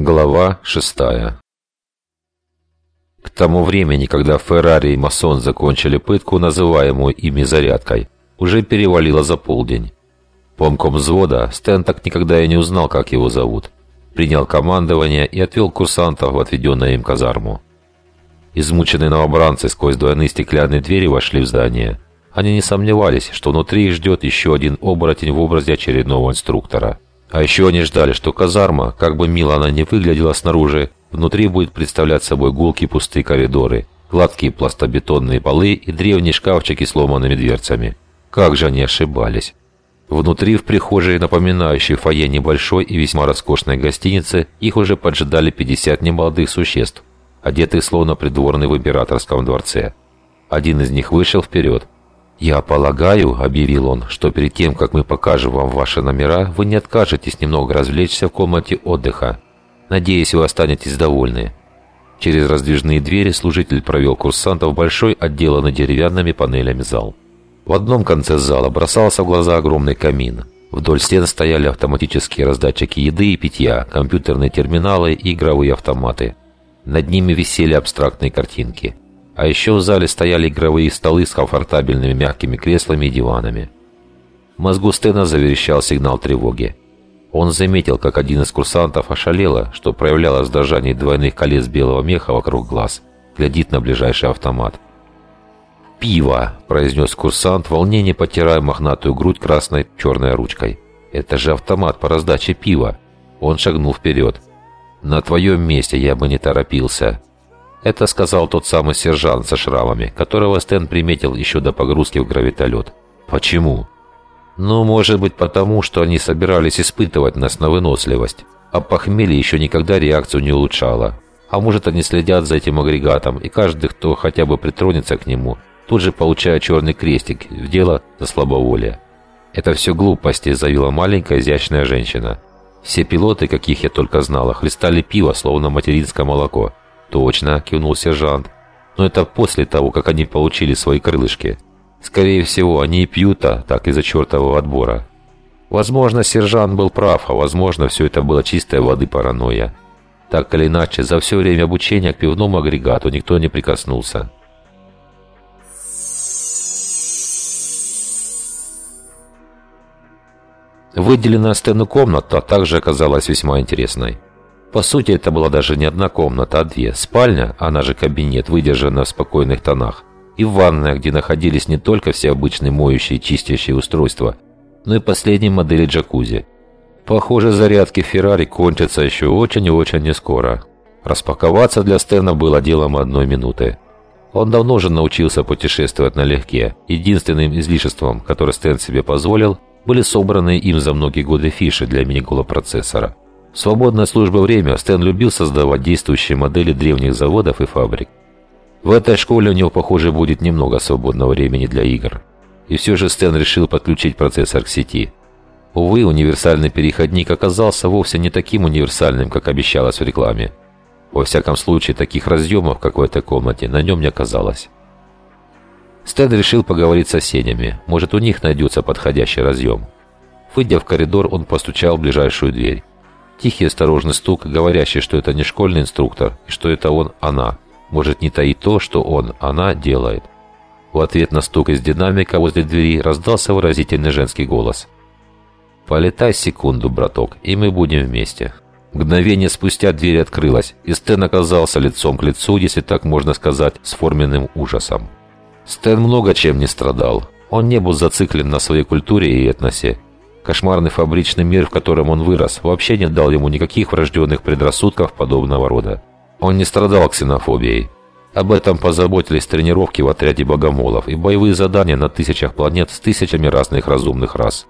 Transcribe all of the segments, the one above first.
Глава шестая К тому времени, когда Феррари и Масон закончили пытку, называемую ими зарядкой, уже перевалило за полдень. Помком взвода Стэн так никогда и не узнал, как его зовут. Принял командование и отвел курсантов в отведенную им казарму. Измученные новобранцы сквозь двойные стеклянные двери вошли в здание. Они не сомневались, что внутри их ждет еще один оборотень в образе очередного инструктора – а еще они ждали, что казарма, как бы мило она ни выглядела снаружи, внутри будет представлять собой гулкие пустые коридоры, гладкие пластобетонные полы и древние шкафчики с сломанными дверцами. Как же они ошибались. Внутри, в прихожей, напоминающей фойе небольшой и весьма роскошной гостиницы, их уже поджидали 50 немолодых существ, одетых словно придворный в императорском дворце. Один из них вышел вперед, «Я полагаю», — объявил он, — «что перед тем, как мы покажем вам ваши номера, вы не откажетесь немного развлечься в комнате отдыха. Надеюсь, вы останетесь довольны». Через раздвижные двери служитель провел курсантов в большой, отделанный деревянными панелями зал. В одном конце зала бросался в глаза огромный камин. Вдоль стен стояли автоматические раздатчики еды и питья, компьютерные терминалы и игровые автоматы. Над ними висели абстрактные картинки – а еще в зале стояли игровые столы с комфортабельными мягкими креслами и диванами. В мозгу Стена заверещал сигнал тревоги. Он заметил, как один из курсантов ошалело, что проявлялось в дрожании двойных колец белого меха вокруг глаз. Глядит на ближайший автомат. «Пиво!» – произнес курсант, волнение потирая мохнатую грудь красной черной ручкой. «Это же автомат по раздаче пива!» Он шагнул вперед. «На твоем месте я бы не торопился!» Это сказал тот самый сержант со шрамами, которого Стэн приметил еще до погрузки в гравитолет. Почему? Ну, может быть, потому, что они собирались испытывать нас на выносливость. А похмелье еще никогда реакцию не улучшало. А может, они следят за этим агрегатом, и каждый, кто хотя бы притронется к нему, тут же получает черный крестик в дело за слабоволие. «Это все глупости», – заявила маленькая изящная женщина. Все пилоты, каких я только знала, хлестали пиво, словно материнское молоко. «Точно», – кивнул сержант. «Но это после того, как они получили свои крылышки. Скорее всего, они и пьют, а так из-за чертового отбора». Возможно, сержант был прав, а возможно, все это было чистой воды паранойя. Так или иначе, за все время обучения к пивному агрегату никто не прикоснулся. Выделенная Стэну комната также оказалась весьма интересной. По сути, это была даже не одна комната, а две. Спальня, она же кабинет, выдержанная в спокойных тонах. И ванная, где находились не только все обычные моющие и чистящие устройства, но и последние модели джакузи. Похоже, зарядки Феррари кончатся еще очень и очень не скоро. Распаковаться для Стэна было делом одной минуты. Он давно уже научился путешествовать налегке. Единственным излишеством, которое Стэн себе позволил, были собранные им за многие годы фиши для мини-процессора. В свободное службы время Стэн любил создавать действующие модели древних заводов и фабрик. В этой школе у него, похоже, будет немного свободного времени для игр. И все же Стэн решил подключить процессор к сети. Увы, универсальный переходник оказался вовсе не таким универсальным, как обещалось в рекламе. Во всяком случае, таких разъемов, как в этой комнате, на нем не оказалось. Стэн решил поговорить с соседями. Может, у них найдется подходящий разъем. Выйдя в коридор, он постучал в ближайшую дверь. Тихий осторожный стук, говорящий, что это не школьный инструктор, и что это он, она. Может не таить то, что он, она делает. В ответ на стук из динамика возле двери раздался выразительный женский голос. «Полетай секунду, браток, и мы будем вместе». Мгновение спустя дверь открылась, и Стэн оказался лицом к лицу, если так можно сказать, с форменным ужасом. Стэн много чем не страдал. Он не был зациклен на своей культуре и этносе, Кошмарный фабричный мир, в котором он вырос, вообще не дал ему никаких врожденных предрассудков подобного рода. Он не страдал ксенофобией. Об этом позаботились тренировки в отряде богомолов и боевые задания на тысячах планет с тысячами разных разумных рас.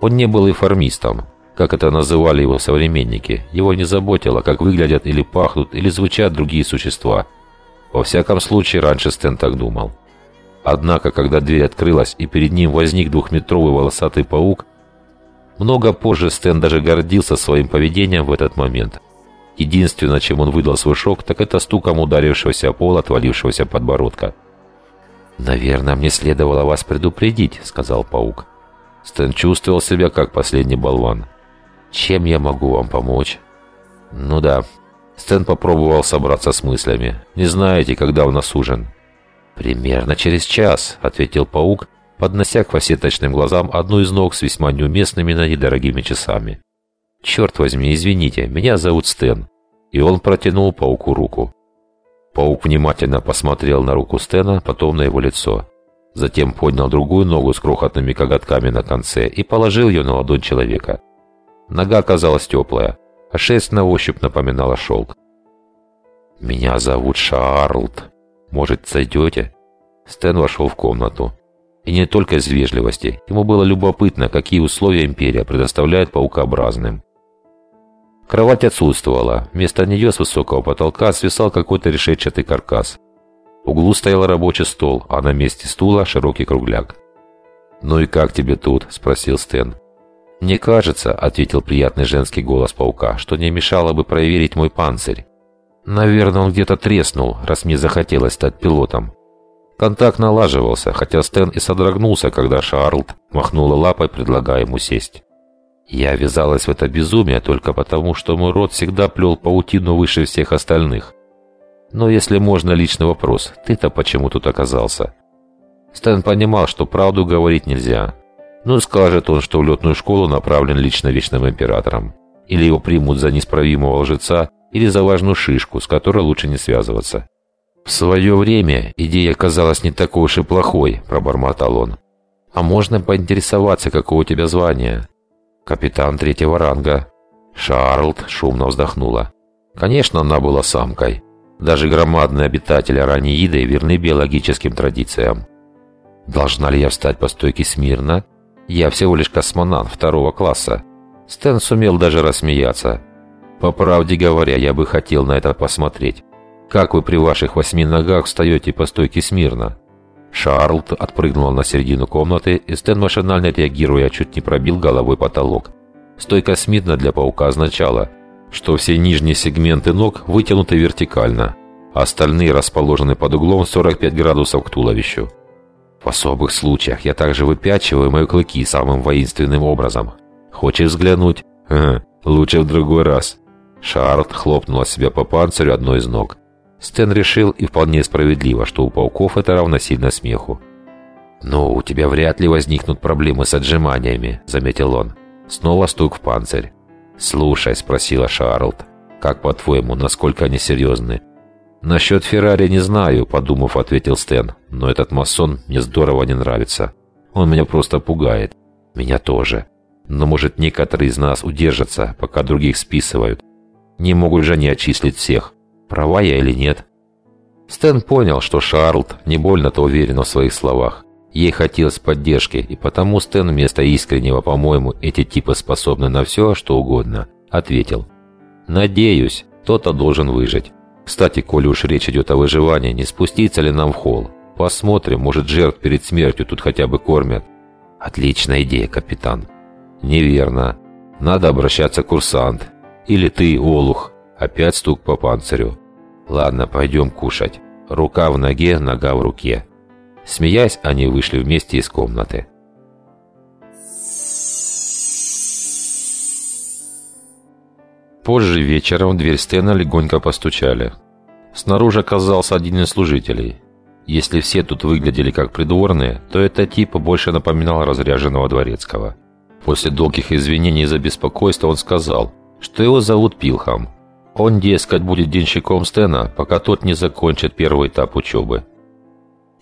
Он не был информистом, как это называли его современники. Его не заботило, как выглядят или пахнут, или звучат другие существа. Во всяком случае, раньше Стэн так думал. Однако, когда дверь открылась и перед ним возник двухметровый волосатый паук, много позже Стэн даже гордился своим поведением в этот момент. Единственное, чем он выдал свой шок, так это стуком ударившегося о пол отвалившегося подбородка. «Наверное, мне следовало вас предупредить», — сказал паук. Стэн чувствовал себя как последний болван. «Чем я могу вам помочь?» «Ну да». Стэн попробовал собраться с мыслями. «Не знаете, когда у нас ужин?» «Примерно через час», — ответил паук, поднося к фасеточным глазам одну из ног с весьма неуместными, но недорогими часами. «Черт возьми, извините, меня зовут Стэн». И он протянул пауку руку. Паук внимательно посмотрел на руку Стена, потом на его лицо. Затем поднял другую ногу с крохотными коготками на конце и положил ее на ладонь человека. Нога оказалась теплая, а шерсть на ощупь напоминала шелк. «Меня зовут Шарлд. Может, зайдете?» Стэн вошел в комнату. И не только из вежливости. Ему было любопытно, какие условия Империя предоставляет паукообразным. Кровать отсутствовала. Вместо нее с высокого потолка свисал какой-то решетчатый каркас. В углу стоял рабочий стол, а на месте стула широкий кругляк. «Ну и как тебе тут?» – спросил Стэн. «Мне кажется», – ответил приятный женский голос паука, – «что не мешало бы проверить мой панцирь. Наверное, он где-то треснул, раз мне захотелось стать пилотом». Контакт налаживался, хотя Стэн и содрогнулся, когда Шарлд махнула лапой, предлагая ему сесть. Я ввязалась в это безумие только потому, что мой род всегда плел паутину выше всех остальных. Но если можно личный вопрос, ты-то почему тут оказался? Стэн понимал, что правду говорить нельзя. Ну, скажет он, что в летную школу направлен лично Вечным Императором. Или его примут за неисправимого лжеца, или за важную шишку, с которой лучше не связываться. «В свое время идея казалась не такой уж и плохой», – пробормотал он. «А можно поинтересоваться, какое у тебя звание?» капитан третьего ранга». Шарлд шумно вздохнула. Конечно, она была самкой. Даже громадные обитатели Аранииды верны биологическим традициям. Должна ли я встать по стойке смирно? Я всего лишь космонавт второго класса. Стэн сумел даже рассмеяться. По правде говоря, я бы хотел на это посмотреть. Как вы при ваших восьми ногах встаете по стойке смирно? Шарлд отпрыгнул на середину комнаты, и Стэн, машинально реагируя, чуть не пробил головой потолок. Стойка Смитна для паука означала, что все нижние сегменты ног вытянуты вертикально, а остальные расположены под углом 45 градусов к туловищу. В особых случаях я также выпячиваю мои клыки самым воинственным образом. Хочешь взглянуть? Ха, лучше в другой раз. Шарлд хлопнул себя по панцирю одной из ног. Стэн решил, и вполне справедливо, что у пауков это равносильно смеху. «Ну, у тебя вряд ли возникнут проблемы с отжиманиями», — заметил он. Снова стук в панцирь. «Слушай», — спросила Шарлд, — «как по-твоему, насколько они серьезны?» «Насчет Феррари не знаю», — подумав, ответил Стэн. «Но этот масон мне здорово не нравится. Он меня просто пугает. Меня тоже. Но, может, некоторые из нас удержатся, пока других списывают. Не могут же они отчислить всех. Права я или нет? Стэн понял, что Шарлд не больно-то уверен в своих словах. Ей хотелось поддержки, и потому Стэн вместо искреннего, по-моему, эти типы способны на все, что угодно, ответил. «Надеюсь, кто-то должен выжить. Кстати, коли уж речь идет о выживании, не спуститься ли нам в холл? Посмотрим, может, жертв перед смертью тут хотя бы кормят». «Отличная идея, капитан». «Неверно. Надо обращаться курсант. Или ты, Олух, Опять стук по панцирю. «Ладно, пойдем кушать. Рука в ноге, нога в руке». Смеясь, они вышли вместе из комнаты. Позже вечером в дверь Стена легонько постучали. Снаружи оказался один из служителей. Если все тут выглядели как придворные, то этот тип больше напоминал разряженного дворецкого. После долгих извинений за беспокойство он сказал, что его зовут Пилхам, он, дескать, будет денщиком Стена, пока тот не закончит первый этап учебы.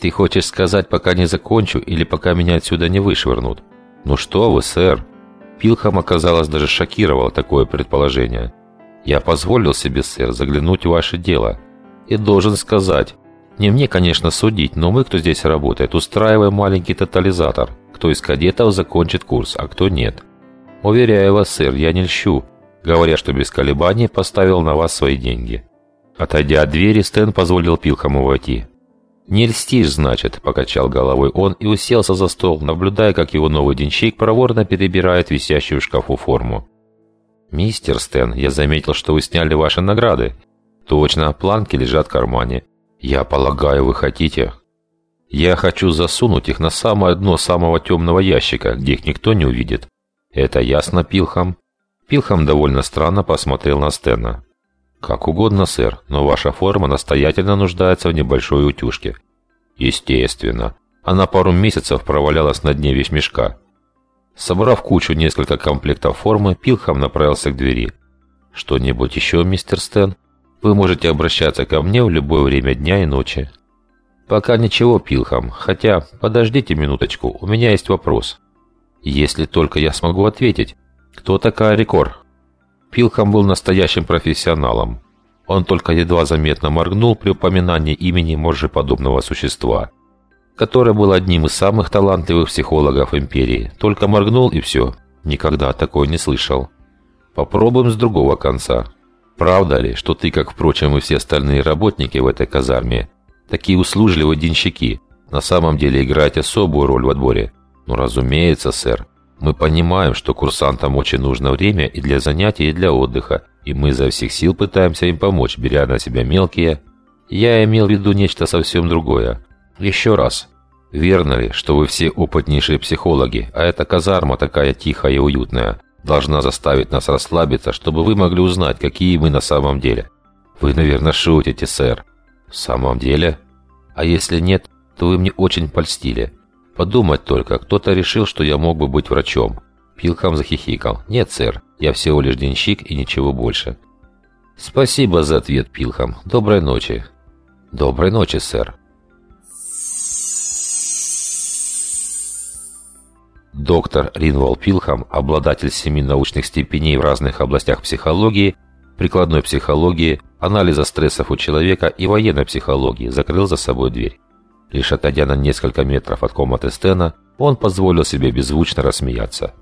Ты хочешь сказать, пока не закончу или пока меня отсюда не вышвырнут? Ну что вы, сэр? Пилхам, оказалось, даже шокировало такое предположение. Я позволил себе, сэр, заглянуть в ваше дело. И должен сказать, не мне, конечно, судить, но мы, кто здесь работает, устраиваем маленький тотализатор. Кто из кадетов закончит курс, а кто нет. Уверяю вас, сэр, я не льщу говоря, что без колебаний поставил на вас свои деньги. Отойдя от двери, Стэн позволил Пилхаму войти. «Не льстишь, значит», – покачал головой он и уселся за стол, наблюдая, как его новый денщик проворно перебирает висящую в шкафу форму. «Мистер Стэн, я заметил, что вы сняли ваши награды. Точно, планки лежат в кармане. Я полагаю, вы хотите...» «Я хочу засунуть их на самое дно самого темного ящика, где их никто не увидит. Это ясно, Пилхам?» Пилхам довольно странно посмотрел на Стена. «Как угодно, сэр, но ваша форма настоятельно нуждается в небольшой утюжке». «Естественно. Она пару месяцев провалялась на дне вещмешка». Собрав кучу несколько комплектов формы, Пилхам направился к двери. «Что-нибудь еще, мистер Стэн? Вы можете обращаться ко мне в любое время дня и ночи». «Пока ничего, Пилхам. Хотя, подождите минуточку, у меня есть вопрос». «Если только я смогу ответить. Кто такая Рекор?» Пилхам был настоящим профессионалом. Он только едва заметно моргнул при упоминании имени моржеподобного существа, которое было одним из самых талантливых психологов Империи. Только моргнул и все. Никогда такое не слышал. Попробуем с другого конца. Правда ли, что ты, как, впрочем, и все остальные работники в этой казарме, такие услужливые денщики, на самом деле играете особую роль в отборе? Ну, разумеется, сэр. Мы понимаем, что курсантам очень нужно время и для занятий, и для отдыха, и мы изо всех сил пытаемся им помочь, беря на себя мелкие. Я имел в виду нечто совсем другое. Еще раз. Верно ли, что вы все опытнейшие психологи, а эта казарма такая тихая и уютная, должна заставить нас расслабиться, чтобы вы могли узнать, какие мы на самом деле? Вы, наверное, шутите, сэр. В самом деле? А если нет, то вы мне очень польстили. Подумать только, кто-то решил, что я мог бы быть врачом. Пилхам захихикал. «Нет, сэр, я всего лишь денщик и ничего больше». «Спасибо за ответ, Пилхам. Доброй ночи». «Доброй ночи, сэр». Доктор Ринвал Пилхам, обладатель семи научных степеней в разных областях психологии, прикладной психологии, анализа стрессов у человека и военной психологии, закрыл за собой дверь. Лишь отойдя на несколько метров от комнаты Стена, он позволил себе беззвучно рассмеяться.